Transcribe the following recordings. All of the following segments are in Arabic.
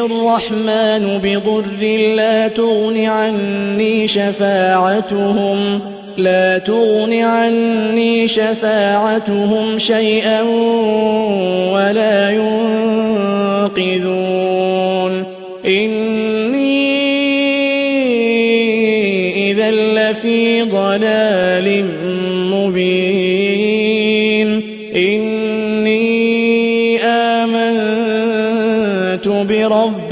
الرحمن بضر لا تغن عني شفاعتهم لا تغن عني شفاعتهم شيئا ولا ينقذون. إني إذا لفي ضلال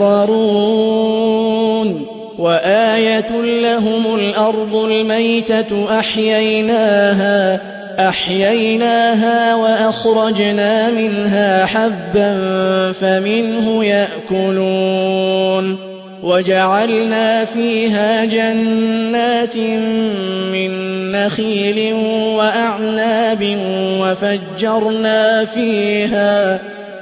محضرون وآية لهم الأرض الميتة أحييناها أحييناها وأخرجنا منها حبا فمنه يأكلون. وجعلنا فيها جنات من نخيل وأعناب وفجرنا فيها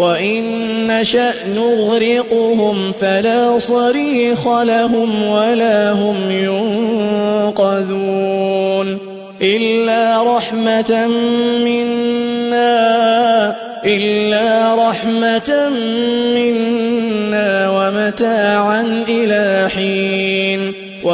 وإن نشأ نغرقهم فلا صريخ لهم ولا هم ينقذون إلا رحمة منا إلا رحمة منا ومتاعا إلى حين.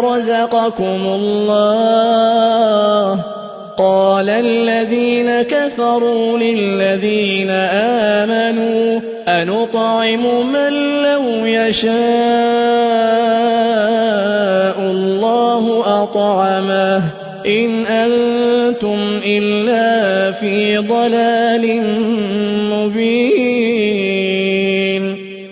رزقكم الله قال الذين كفروا للذين آمنوا أنطعم من لو يشاء الله أطعمه إن أنتم إلا في ضلال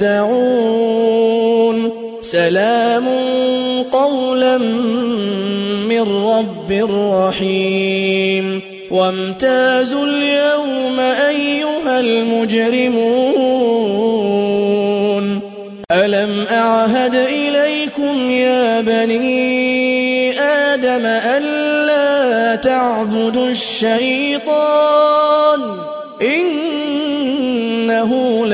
ما يدعون سلام قولا من رب رحيم. وامتازوا اليوم أيها المجرمون. ألم أعهد إليكم يا بني آدم ألا تعبدوا الشيطان؟ إنه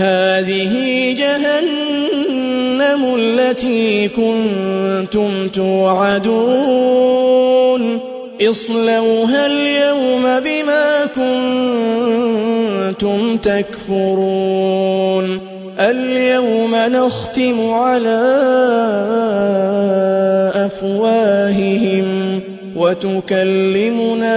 هذه جهنم التي كنتم توعدون. اصلوها اليوم بما كنتم تكفرون. اليوم نختم على أفواههم وتكلمنا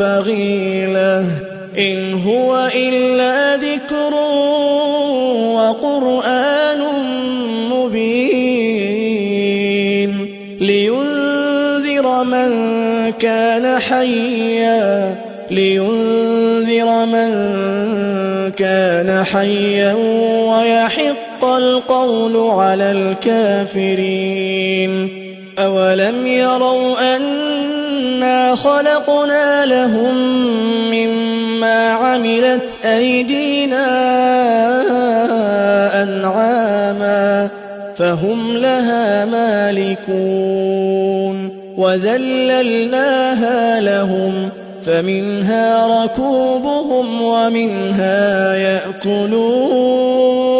ينبغي له إن هو إلا ذكر وقرآن مبين لينذر من كان حيا لينذر من كان حيا ويحق القول على الكافرين أولم يروا أنا خلقنا لهم مما عملت أيدينا أنعاما فهم لها مالكون وذللناها لهم فمنها ركوبهم ومنها يأكلون